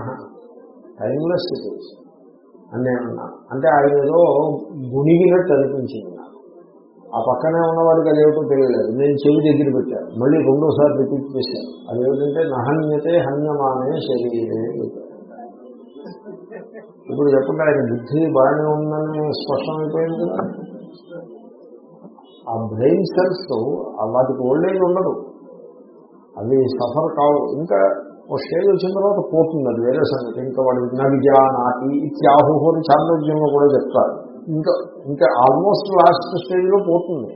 టైమ్లెస్ ఇది అని నేను అంటే ఆయన ఏదో గుణిగినట్టు అనిపించింది. ఆ పక్కనే ఉన్నవాడికి అదేమిటో తెలియలేదు. నేను చెవి దగ్గర పెట్టాను. మళ్ళీ రెండోసారి రిపీట్ చేశాను. అదేమిటంటే నహన్యతే హన్యమానే శరీరే ఇప్పుడు చెప్పండి ఆయన బుద్ధి బాగానే ఉందని స్పష్టమైపోయింది కదా. ఆ బ్రెయిన్ సెల్స్ వాటికి ఓల్డేజ్ ఉండదు. అవి సఫర్ కావు. ఇంకా ఓ స్టేజ్ వచ్చిన తర్వాత పోతుంది. అది వేరే సంగతి. ఇంకా వాడు నవిజానాటి ఇత్యాహుహోని చాంద్రోద్యంలో కూడా చెప్తారు. ఇంకా ఇంకా ఆల్మోస్ట్ లాస్ట్ స్టేజ్లో పోతుంది.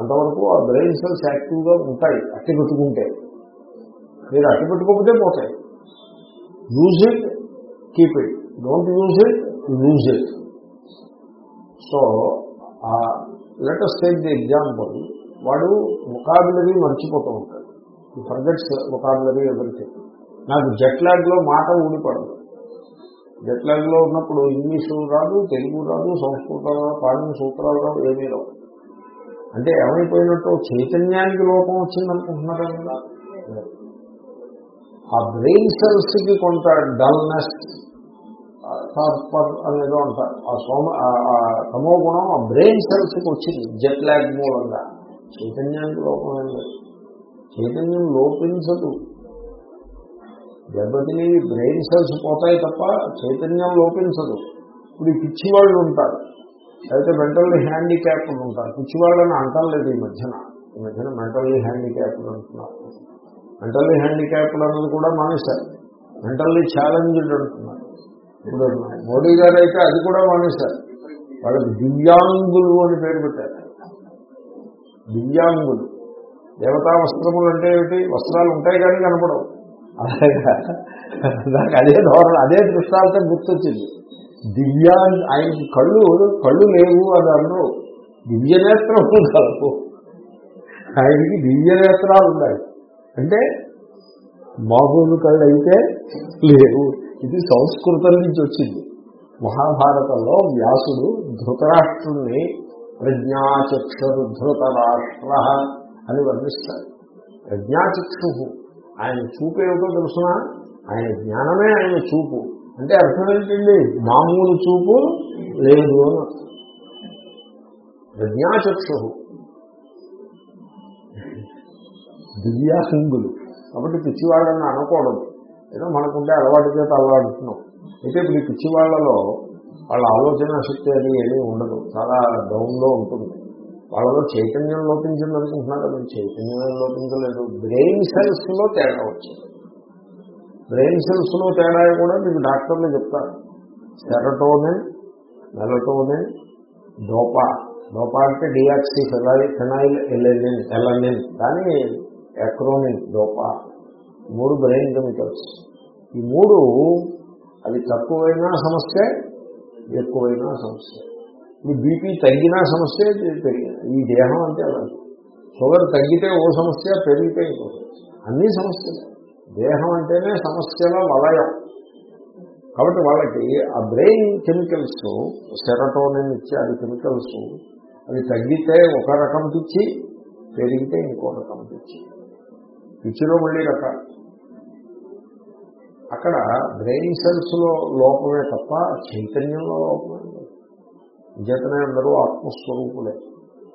అంతవరకు ఆ బ్రెయిన్ సెల్స్ యాక్టివ్గా ఉంటాయి అట్టి పెట్టుకుంటే మీరు అట్టి పెట్టుకోకపోతే పోతాయి. Use it keep it don't use it lose it so latest take the example వాడు ముకాబులరీ మర్చిపోతూ ఉంటాడు. ఫర్గెట్స్ ముకాబులరీ ఎవ్రీథింగ్ నాకు జెట్లో మాట ఊడిపడదు. జెట్లో ఉన్నప్పుడు ఇంగ్లీషు రాదు తెలుగు రాదు సంస్కృతం రాదు పాడిన సూత్రాలు రావు ఏమీ రావు. అంటే ఏమైపోయినట్టు చైతన్యానికి లోపం వచ్చిందనుకుంటున్నారా కదా ఆ బ్రెయిన్ సెల్స్కి కొంత డల్నెస్ టార్పర్ అనేదో అంటారు. ఆ సోమ ఆ- తమో గుణం ఆ బ్రెయిన్ సెల్స్కి వచ్చింది జెట్ లాగ్ మూలంగా. చైతన్యానికి లోపం ఏం లేదు. చైతన్యం లోపించదు. దెబ్బతిని బ్రెయిన్ సెల్స్ పోతాయి తప్ప చైతన్యం లోపించదు. ఇప్పుడు ఈ పిచ్చివాళ్ళు ఉంటారు. అయితే మెంటల్లీ హ్యాండిక్యాప్డ్ ఉంటారు. పిచ్చివాళ్ళని అంటలేదు ఈ మధ్యన. ఈ మధ్యన మెంటల్లీ హ్యాండిక్యాప్డ్ అంటున్నారు. మెంటల్లీ హ్యాండిక్యాప్డ్ అన్నది కూడా మానేశారు. మెంటల్లీ ఛాలెంజ్డ్ అంటున్నారు. ఇప్పుడు మోడీ గారు అయితే అది కూడా మానేశారు. వాళ్ళకి దివ్యాంగులు అని పేరు పెట్టారు. దివ్యాంగులు. దేవతా వస్త్రములు అంటే ఏమిటి? వస్త్రాలు ఉంటాయి కానీ కనపడవు. అలాగా నాకు అదే ధోరణ అదే దృష్టాలతో గుర్తొచ్చింది. దివ్య ఆయనకి కళ్ళు కళ్ళు లేవు అని అన్నారు. దివ్యనేత్రములు కలవు ఆయనకి దివ్యనేత్రాలు ఉన్నాయి. అంటే మామూలు కళ్ళు అయితే లేవు. ఇది సంస్కృతం నుంచి వచ్చింది. మహాభారతంలో వ్యాసుడు ధృతరాష్ట్రుణ్ణి ప్రజ్ఞాచక్షరు ధృతరాష్ట్ర అని వర్ణిస్తాడు ప్రజ్ఞాచక్షు ఆయన చూపు ఏమిటో తెలుసిన? ఆయన జ్ఞానమే ఆయన చూపు. అంటే అర్థం ఏంటండి? మామూలు చూపు లేదు అని ప్రజ్ఞాచక్షు. దివ్యాసింగులు. కాబట్టి పిచ్చివాళ్ళని అనకూడదు. ఏదో మనకుంటే అలవాటు చేత అలవాడుతున్నాం అయితే ఇప్పుడు ఈ పిచ్చివాళ్ళలో వాళ్ళ ఆలోచన శక్తి అది ఏమీ ఉండదు. చాలా డౌన్లో ఉంటుంది. వాళ్ళలో చైతన్యం లోపించింది అనుకుంటున్నారు అది చైతన్యం లోపించలేదు. బ్రెయిన్ సెల్స్లో తేడా వచ్చింది. బ్రెయిన్ సెల్స్లో తేడా కూడా మీకు డాక్టర్లు చెప్తారు. Serotonin melatonin dopa. డోపా అంటే deoxy phenyl phenyl alanine alanine కానీ ఎక్రోనిన్ డోపా. మూడు బ్రెయిన్ కెమికల్స్ ఈ మూడు అది తక్కువైనా సమస్య ఎక్కువైనా సమస్య. ఇప్పుడు బీపీ తగ్గినా సమస్య పెరిగిన ఈ దేహం అంటే అలా. షుగర్ తగ్గితే ఓ సమస్య పెరిగితే ఇంకో అన్ని సమస్యలు. దేహం అంటేనే సమస్యల వలయం. కాబట్టి వాళ్ళకి ఆ బ్రెయిన్ కెమికల్స్ సెరటోనిన్ ఇత్యాది కెమికల్స్ అవి తగ్గితే ఒక రకం పిచ్చి పెరిగితే ఇంకో రకం పిచ్చి. పిచ్చిలో మళ్ళీ రకాలు అక్కడ బ్రెయిన్ సెల్స్లో లోపమే తప్ప చైతన్యంలో లోపమే. అంచేతనే అందరూ ఆత్మస్వరూపులే.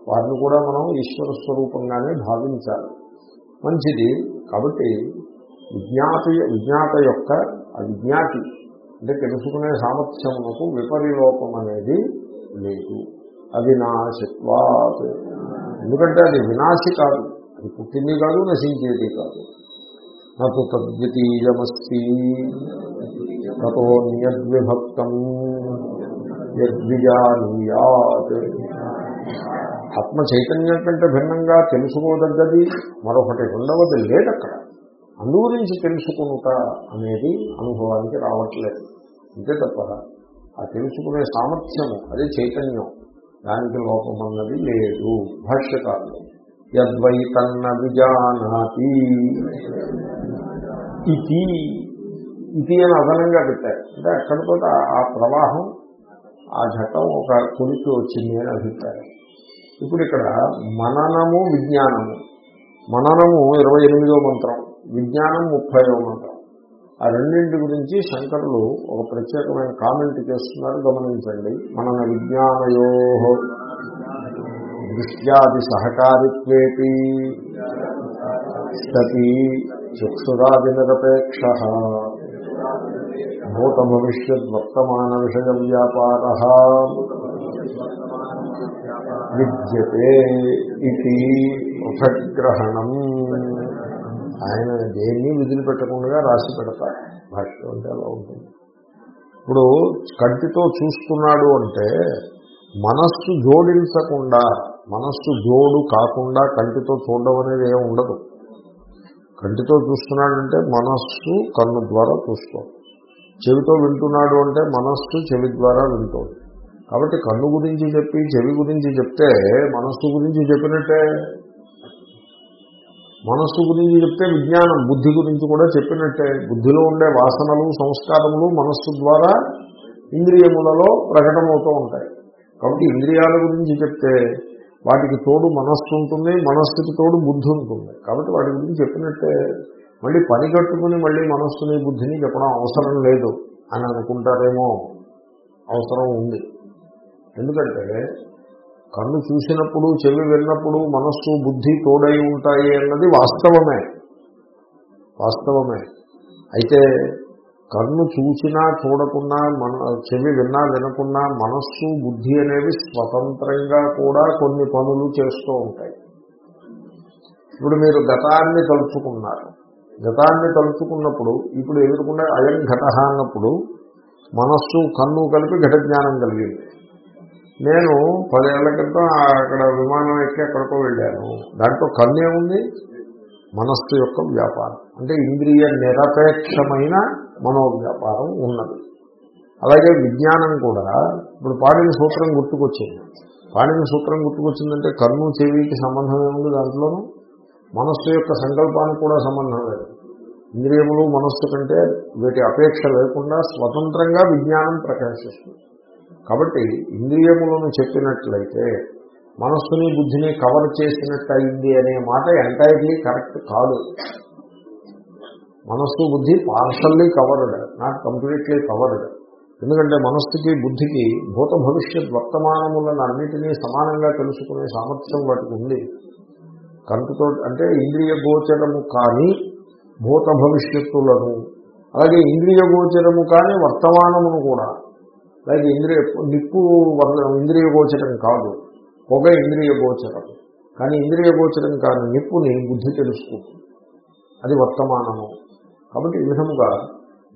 వారిని కూడా మనం ఈశ్వర స్వరూపంగానే భావించాలి. మంచిది కాబట్టి విజ్ఞాత విజ్ఞాత యొక్క అవిజ్ఞాతి విజ్ఞాతి అంటే తెలుసుకునే సామర్థ్యమునకు విపరిలోపం అనేది లేదు. అవినాశత్వాత్. ఎందుకంటే అది వినాశి కాదు. అది పుట్టింది కాదు నశించేది కాదు. నాకు తద్వితీయమస్తి. తతో నియద్విభక్తం. యద్విజానీయాత్ ఆత్మ చైతన్యం కంటే భిన్నంగా తెలుసుకోదగ్గది మరొకటి రెండవది లేదక్కడ. అందు గురించి తెలుసుకుంట అనేది అనుభవానికి రావట్లేదు. అంతే తప్ప ఆ తెలుసుకునే సామర్థ్యము అదే చైతన్యం. దానికి లోపం అన్నది లేదు. భాష్యకాలు యద్వై తన్న విజానాతి. ఇది ఇది అని అదనంగా పెట్టారు అంటే అక్కడితో ఆ ప్రవాహం ఆ ఘట్టం ఒక కొలికి వచ్చింది అని అభిప్రాయం. ఇప్పుడు ఇక్కడ మననము విజ్ఞానము. మననము ఇరవై ఎనిమిదో మంత్రం విజ్ఞానం ముప్పైవ మంత్రం. ఆ రెండింటి గురించి శంకరులు ఒక ప్రత్యేకమైన కామెంట్ చేస్తున్నారు గమనించండి. మనన విజ్ఞానయో దృష్ట్యాది సహకారిత్వేపి సతీ చక్షురాది నిరపేక్ష భూత భవిష్యత్ వర్తమాన విషయ వ్యాపార విద్యతే ఇది పృథగ్రహణం. ఆయన దేన్ని విదిలిపెట్టకుండా రాసి పెడతారు భాష్యం అంటే అలా ఉంటుంది. ఇప్పుడు కంటితో చూస్తున్నాడు అంటే మనస్సు జోడించకుండా మనస్సు జోడు కాకుండా కంటితో చూడడం అనేది ఏమి ఉండదు. కంటితో చూస్తున్నాడంటే మనస్సు కన్ను ద్వారా చూస్తాం చెవితో వింటున్నాడు అంటే మనస్సు చెవి ద్వారా వింటోంది. కాబట్టి కన్ను గురించి చెప్పి చెవి గురించి చెప్తే మనస్సు గురించి చెప్పినట్టే. మనస్సు గురించి చెప్తే విజ్ఞానం బుద్ధి గురించి కూడా చెప్పినట్టే. బుద్ధిలో ఉండే వాసనలు సంస్కారములు మనస్సు ద్వారా ఇంద్రియములలో ప్రకటమవుతూ ఉంటాయి. కాబట్టి ఇంద్రియాల గురించి చెప్తే వాటికి తోడు మనస్సు ఉంటుంది మనస్సుకి తోడు బుద్ధి ఉంటుంది. కాబట్టి వాటి గురించి చెప్పినట్టే. మళ్ళీ పని కట్టుకుని మళ్ళీ మనస్సుని బుద్ధిని చెప్పడం అవసరం లేదు అని అనుకుంటారేమో అవసరం ఉంది. ఎందుకంటే కన్ను చూసినప్పుడు చెవి విన్నప్పుడు మనస్సు బుద్ధి తోడై ఉంటాయి అన్నది వాస్తవమే. వాస్తవమే. అయితే కన్ను చూసినా చూడకున్నా మన చెవి విన్నా వినకున్నా మనస్సు బుద్ధి అనేవి స్వతంత్రంగా కూడా కొన్ని పనులు చేస్తూ ఉంటాయి. ఇప్పుడు మీరు గతాన్ని తలుచుకున్నారు. గతాన్ని తలుచుకున్నప్పుడు ఇప్పుడు ఎదుర్కొనే అయం ఘట అన్నప్పుడు మనస్సు కన్ను కలిపి ఘట జ్ఞానం కలిగింది. నేను పదేళ్ళ క్రితం అక్కడ విమానం ఎక్కి అక్కడికో వెళ్ళాను. దాంట్లో కన్ను ఉంది మనస్సు యొక్క వ్యాపారం. అంటే ఇంద్రియ నిరపేక్షమైన మనోవ్యాపారం ఉన్నది. అలాగే విజ్ఞానం కూడా. ఇప్పుడు పాడిన సూత్రం గుర్తుకొచ్చింది. పాడిన సూత్రం గుర్తుకొచ్చిందంటే కన్ను చెవికి సంబంధం ఏముంది దాంట్లోనూ? మనస్సు యొక్క సంకల్పానికి కూడా సంబంధం లేదు. ఇంద్రియములు మనస్సు కంటే వీటి అపేక్ష లేకుండా స్వతంత్రంగా విజ్ఞానం ప్రకాశిస్తుంది. కాబట్టి ఇంద్రియములను చెప్పినట్లయితే మనస్సుని బుద్ధిని కవర్ చేసినట్టు అయింది అనే మాట ఎంటైర్లీ కరెక్ట్ కాదు. మనస్సు బుద్ధి partially covered not completely covered ఎందుకంటే మనస్సుకి బుద్ధికి భూత భవిష్యత్ వర్తమానములను అన్నిటినీ సమానంగా తెలుసుకునే సామర్థ్యం వాటికి ఉంది. కంటుతో అంటే ఇంద్రియ గోచరము కానీ భూత భవిష్యత్తులను అలాగే ఇంద్రియ గోచరము కానీ వర్తమానమును కూడా లైక్ ఇంద్రియ నిప్పు ఇంద్రియ గోచరం కాదు పొగ ఇంద్రియ గోచరం కానీ ఇంద్రియ గోచరం కాని నిప్పుని బుద్ధి తెలుసుకుంటుంది. అది వర్తమానము. కాబట్టి ఈ విధముగా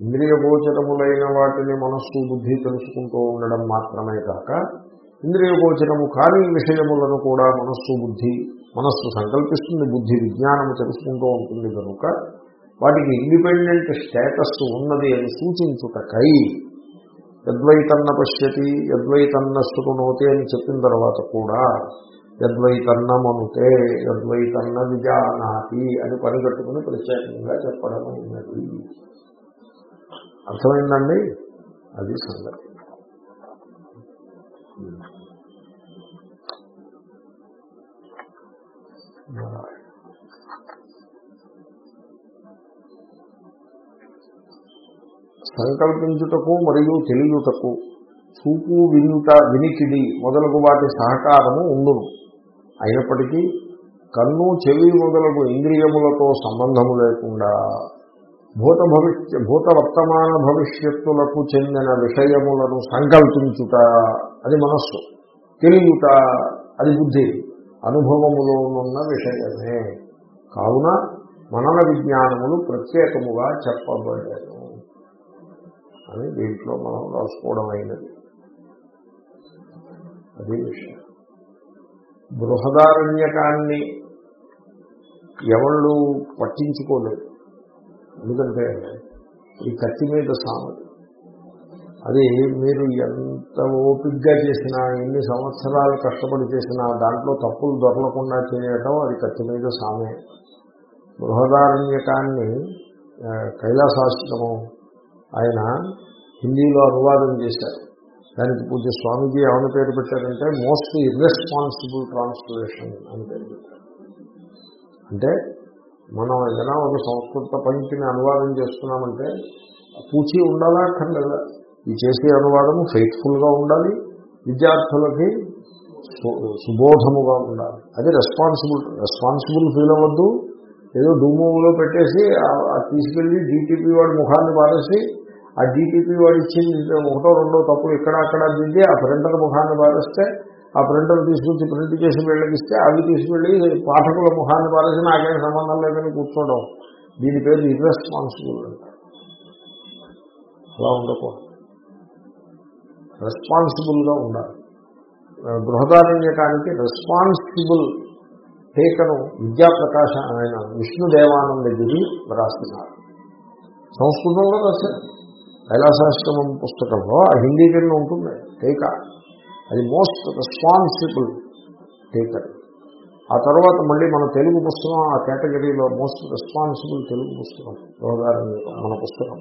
ఇంద్రియ గోచరములైన వాటిని మనస్సు బుద్ధి తెలుసుకుంటూ ఉండడం మాత్రమే కాక ఇంద్రియ గోచరము కాని విషయములను కూడా మనస్సు బుద్ధి మనస్సు సంకల్పిస్తుంది బుద్ధి విజ్ఞానము తెలుసుకుంటూ ఉంటుంది కనుక వాటికి ఇండిపెండెంట్ స్టేటస్ ఉన్నది అని సూచించుటకై యద్వైతన్న పశ్యతి యద్వైతన్న శృణోతి అని చెప్పిన తర్వాత కూడా యద్వైతన్నమనుతే యద్వైతన్న విజానాతి అని పనిగట్టుకుని ప్రత్యేకంగా చెప్పడం అయినది అర్థమైందండి? అది సంగతి. సంకల్పించుటకు మరియు తెలియుటకు చూపు వినుట వినికిడి మొదలగు వాటి సహకారము ఉండును. అయినప్పటికీ కన్ను చెవి మొదలగు ఇంద్రియములతో సంబంధము లేకుండా భూత భవిష్య భూత వర్తమాన భవిష్యత్తులకు చెందిన విషయములను సంకల్పించుట అది మనస్సు. తెలియుట అది బుద్ధి. అనుభవములోనున్న విషయమే. కావున మనన విజ్ఞానములు ప్రత్యేకముగా చెప్పబడను. అని దీంట్లో మనం రాసుకోవడం అయినది. అదే విషయం. బృహదారణ్యకాన్ని ఎవళ్ళు పట్టించుకోలేదు. ఎందుకంటే ఈ కత్తి మీద సామది అది మీరు ఎంత ఓపిగ్గా చేసినా ఎన్ని సంవత్సరాలు కష్టపడి చేసినా దాంట్లో తప్పులు దొరలకుండా చేయటం అది కత్తి మీద సామే. బృహదారణ్యకాన్ని కైలాసాశ్రమం ఆయన హిందీలో అనువాదం చేశారు. దానికి పూజ స్వామీజీ ఏమైనా పేరు పెట్టారంటే మోస్ట్ ఇర్రెస్పాన్సిబుల్ ట్రాన్స్లేషన్ అని పేరు పెట్టారు. అంటే మనం ఏదైనా ఒక సంస్కృత పంక్తిని అనువాదం చేస్తున్నామంటే పూచి ఉండాలా అక్కర్లేదా ఈ చేసే అనువాదము ఫెయిత్ఫుల్గా ఉండాలి విద్యార్థులకి సుబోధముగా ఉండాలి. అది రెస్పాన్సిబుల్ రెస్పాన్సిబుల్ ఫీల్ అవ్వద్దు. ఏదో డూమోలో పెట్టేసి ఆ- డీటీపీ వాడి ముఖాన్ని పారేసి ఆ డీటీపీ వాడు ఇచ్చింది ఒకటో రెండో తప్పులు ఇక్కడ అక్కడ దిద్ది ఆ ప్రింటర్ ముఖాన్ని పారేస్తే ఆ ప్రింటర్ తీసుకొచ్చి ప్రింట్ చేసి వెళ్ళగిస్తే అవి తీసుకెళ్ళి పాఠకుల ముఖాన్ని పారేసి నాకేం సంబంధం లేదని కూర్చోవడం. దీని పేరు ఇర్రెస్పాన్సిబుల్ అంటారు అలా ఉండకూడదు. రెస్పాన్సిబుల్గా ఉండాలి. బృహదారణ్యకానికి రెస్పాన్సిబుల్ టేకను విద్యాప్రకాశ ఆయన విష్ణుదేవానందగిరి రాస్తున్నారు సంస్కృతంలో రాశారు. కైలాసాశ్రమం పుస్తకంలో ఆ హిందీ కింద ఉంటుంది టీక. అది మోస్ట్ రెస్పాన్సిబుల్ టేకర్ ఆ తర్వాత మళ్ళీ మన తెలుగు పుస్తకం ఆ కేటగిరీలో మోస్ట్ రెస్పాన్సిబుల్ తెలుగు పుస్తకం బృహదారణ్యకం మన పుస్తకం.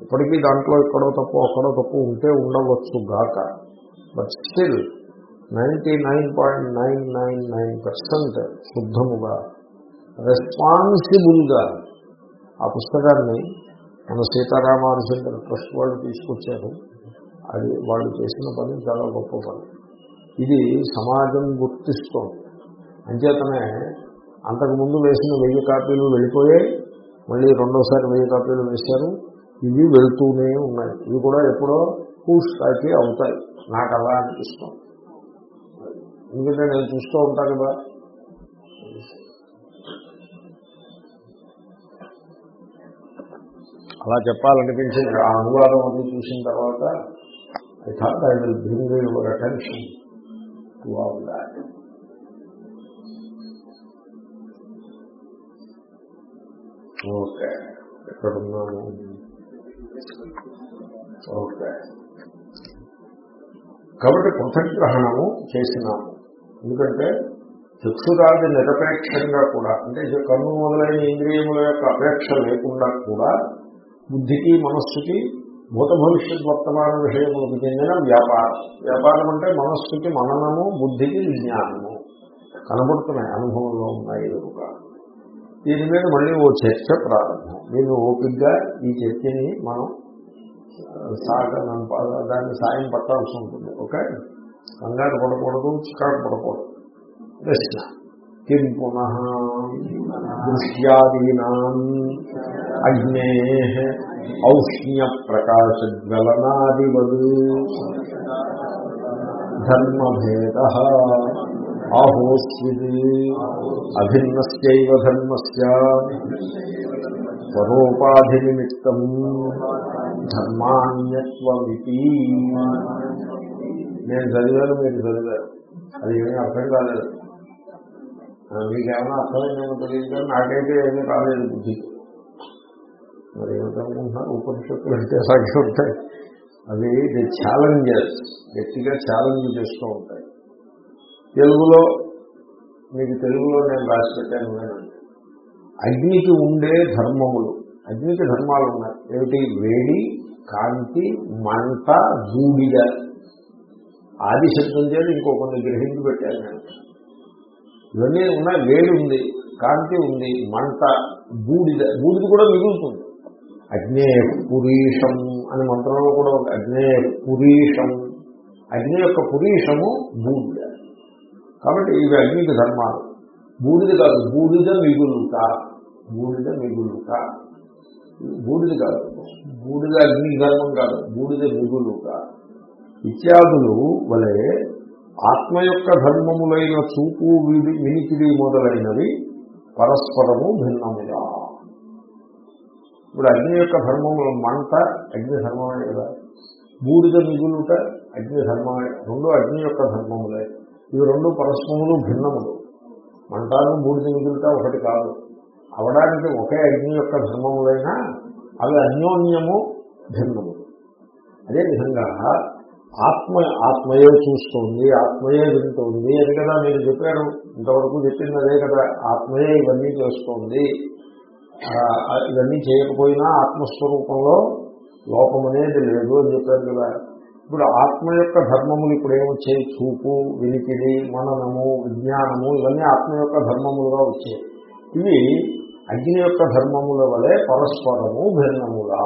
ఇప్పటికీ దాంట్లో ఎక్కడో తప్పు అక్కడో తప్పు ఉంటే ఉండవచ్చు గాక. But still ninety nine point nine nine nine percent శుద్ధముగా రెస్పాన్సిబుల్గా ఆ పుస్తకాన్ని మన సీతారామానుచంద్ర ట్రస్ట్ వాళ్ళు తీసుకొచ్చారు. అది వాళ్ళు చేసిన పని చాలా గొప్ప పని. ఇది సమాజం గుర్తిస్తోంది. అంచేతనే అంతకుముందు వేసిన వెయ్యి కాపీలు వెళ్ళిపోయాయి. మళ్ళీ రెండోసారి వెయ్యి కాపీలు వేశారు. ఇవి వెళ్తూనే ఉన్నాయి. ఇవి కూడా ఎప్పుడో పూస్తాకి అవుతాయి. నాకు అలా అనిపిస్తాం ఎందుకంటే నేను చూస్తూ ఉంటాను కదా అలా చెప్పాలనిపించింది ఆ అనువాదం అది చూసిన తర్వాత I thought I will bring your attention to all that okay ఎక్కడున్నాను? ఓకే కాబట్టి పృథగ్రహణము చేసినాము. ఎందుకంటే చక్షురాది నిరపేక్షంగా కూడా అంటే కన్ను మొదలైన ఇంద్రియముల యొక్క అపేక్ష లేకుండా కూడా బుద్ధికి మనస్సుకి భూత భవిష్యత్ వర్తమాన విషయములకు చెందిన వ్యాపారం. వ్యాపారం అంటే మనస్సుకి మననము బుద్ధికి విజ్ఞానము. కనబడుతున్నాయి అనుభవంలో ఉన్నాయి కనుక. దీని మీద మళ్ళీ ఓ చర్చ ప్రారంభం. నేను ఓపిగ్గా ఈ చర్చని మనం సాగనం దాన్ని సాయం పట్టాల్సి ఉంటుంది. ఓకే? కంగారు పడకూడదు చికాకు పడకూడదు. ప్రశ్న. కిం పునః దృశ్యాదీనా అగ్నే ఔష్ణ్య ప్రకాశజ్వలనాదివద్ ధర్మభేద ఆహోస్విది అభిన్నస్యైవ ధర్మస్య స్వరూపాధి నిమిత్తం ధర్మాన్యత్వమితి నేను చదివాను మీరు చదివారు అది ఏమీ అర్థం కాలేదు ఆ, మీకేమైనా అర్థమైందేమో తెలియదు కానీ నాకైతే ఏమీ రాలేదు బుద్ధి. మరి ఏమిటనుకుంటున్నారు ఉపనిషత్తులు అంటే సాగి ఉంటాయి. అవి ఛాలెంజెస్ గట్టిగా ఛాలెంజ్ చేస్తూ ఉంటాయి. తెలుగులో మీకు తెలుగులో నేను రాసి పెట్టాను వినండి. అగ్నికి ఉండే ధర్మములు. అగ్నికి ధర్మాలు ఉన్నాయి. ఏమిటి? వేడి కాంతి మంట బూడిద. ఆది శబ్దం చేసి ఇంకో కొన్ని గ్రహించి పెట్టాను నేను. ఇవన్నీ ఉన్నాయి వేడి ఉంది కాంతి ఉంది మంట బూడిద బూడిది కూడా మిగులుతుంది. అగ్నే పురీషం అని మంత్రంలో కూడా ఉంది. అగ్నే పురీషం. అగ్ని యొక్క పురీషము బూడిద. కాబట్టి ఇవి అగ్నికి ధర్మాలు. బూడిద కాదు బూడిద మిగులుట. బూడిద మిగులుట. బూడిద కాదు. బూడిద అగ్ని ధర్మం కాదు బూడిద మిగులుట. ఇత్యాదులు వలె ఆత్మ యొక్క ధర్మములైన చూపు విడి వినికిడి మొదలైనవి పరస్పరము భిన్నముగా. ఇప్పుడు అగ్ని యొక్క ధర్మముల మంట అగ్ని ధర్మమే కదా. బూడిద మిగులుట అగ్ని ధర్మమే. రెండు అగ్ని యొక్క ధర్మములే. ఇవి రెండు పరస్పరములు భిన్నములు. మంటాను బూడిద మిగులుట ఒకటి కాదు. అవడానికి ఒకే అగ్ని యొక్క ధర్మములైనా అవి అన్యోన్యము భిన్నములు. అదేవిధంగా ఆత్మ ఆత్మయే చూస్తోంది ఆత్మయే వింటోంది అని కదా మీరు చెప్పారు. ఇంతవరకు చెప్పింది అదే కదా ఆత్మయే ఇవన్నీ చేస్తోంది. ఇవన్నీ చేయకపోయినా ఆత్మస్వరూపంలో లోపం అనేది లేదు అని చెప్పారు కదా. ఇప్పుడు ఆత్మ యొక్క ధర్మములు ఇప్పుడు ఏమొచ్చాయి? చూపు వినికిడి మననము విజ్ఞానము ఇవన్నీ ఆత్మ యొక్క ధర్మములుగా వచ్చాయి. ఇవి అగ్ని యొక్క ధర్మముల వలె పరస్పరము భిన్నములా.